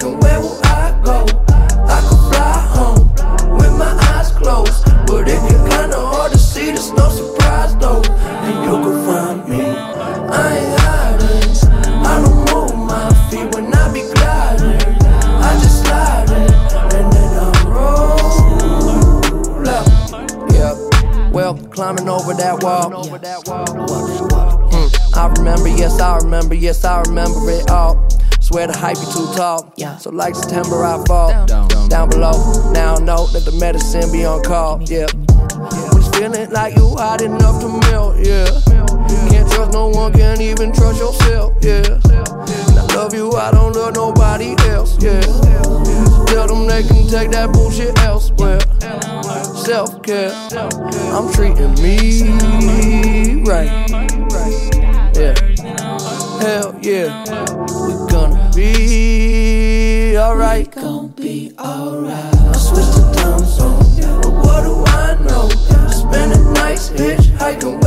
hitchhiking, where will I go? I could fly home with my eyes closed, but it get kinda hard to see. There's no surprise though, and you can find me. I ain't hiding. I don't move my feet when I be gliding. I just slide it, and then I roll up. Yeah, well, climbing over that wall. Mm, I remember, yes, I remember, yes, I remember it all. Swear the hype be too tall. Yeah. So like September, I fall Down. down below. Now I know that the medicine be on call. Yeah. When you feeling like you hot enough to melt. Yeah. Can't trust no one, can't even trust yourself. Yeah. And I love you, I don't love nobody else. Yeah. Tell them they can take that bullshit elsewhere. Self care. I'm treating me right. Yeah. Hell yeah. Alright. Gon' be alright. I switched the time zone, but what do I know? Spending nights hitchhiking,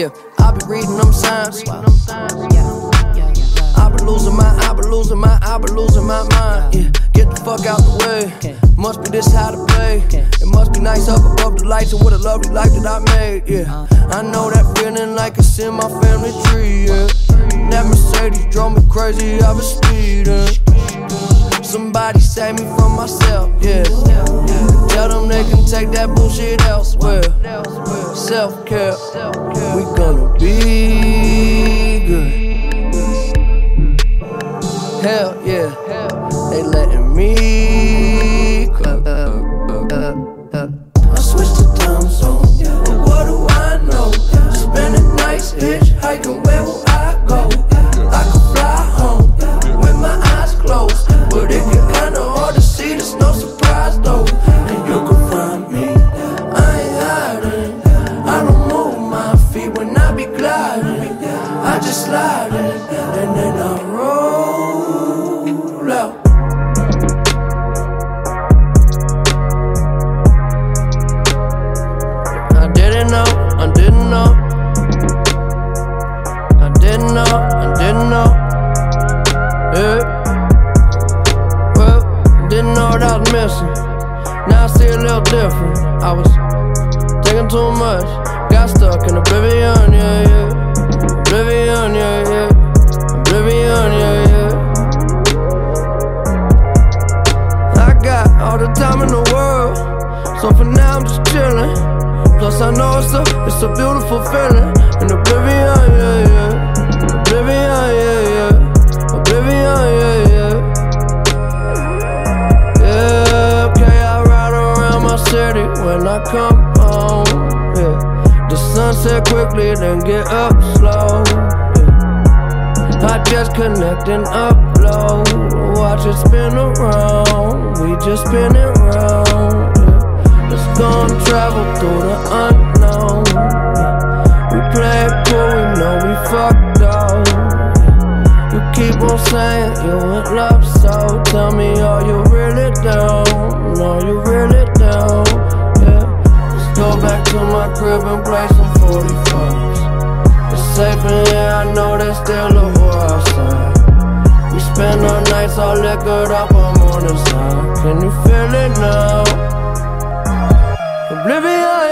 Yeah, I be reading them signs. I been losing my, I been losing my, I been losing my mind. Yeah, get the fuck out the way. Must be this how to play. It must be nice up above the lights and what a lovely life that I made. Yeah, I know that feeling like it's in my family tree. Yeah, that Mercedes drove me crazy. I was speeding. Somebody save me from myself. Yeah, tell them they can take that bullshit elsewhere. Self care, we gonna be be gliding. I just slide it, and then I roll out. I didn't know, I didn't know. I didn't know, I didn't know. Yeah. Well, didn't know what I was missing. Now I see a little different. I was taking too much, got stuck in oblivion, yeah, yeah. Oblivion, yeah, yeah. Oblivion, yeah, yeah. I got all the time in the world, so for now I'm just chilling. Plus I know it's a, it's a beautiful feeling. In oblivion, yeah, yeah. Oblivion, yeah, yeah. Oblivion, yeah, yeah. Yeah, okay, I ride around my city when I come sunset quickly, then get up slow. I just connect and upload. Watch it spin around. We just spin it round. Yeah. Let's go travel through the unknown. We play it cool, we know we fucked up. You keep on saying you in love, so tell me, are you really down? Are you really down? Go back to my crib and play some 45s. It's safe in here, I know there's still a war outside. We spend our nights all liquored up on morning side. Can you feel it now? Oblivion, yeah, yeah.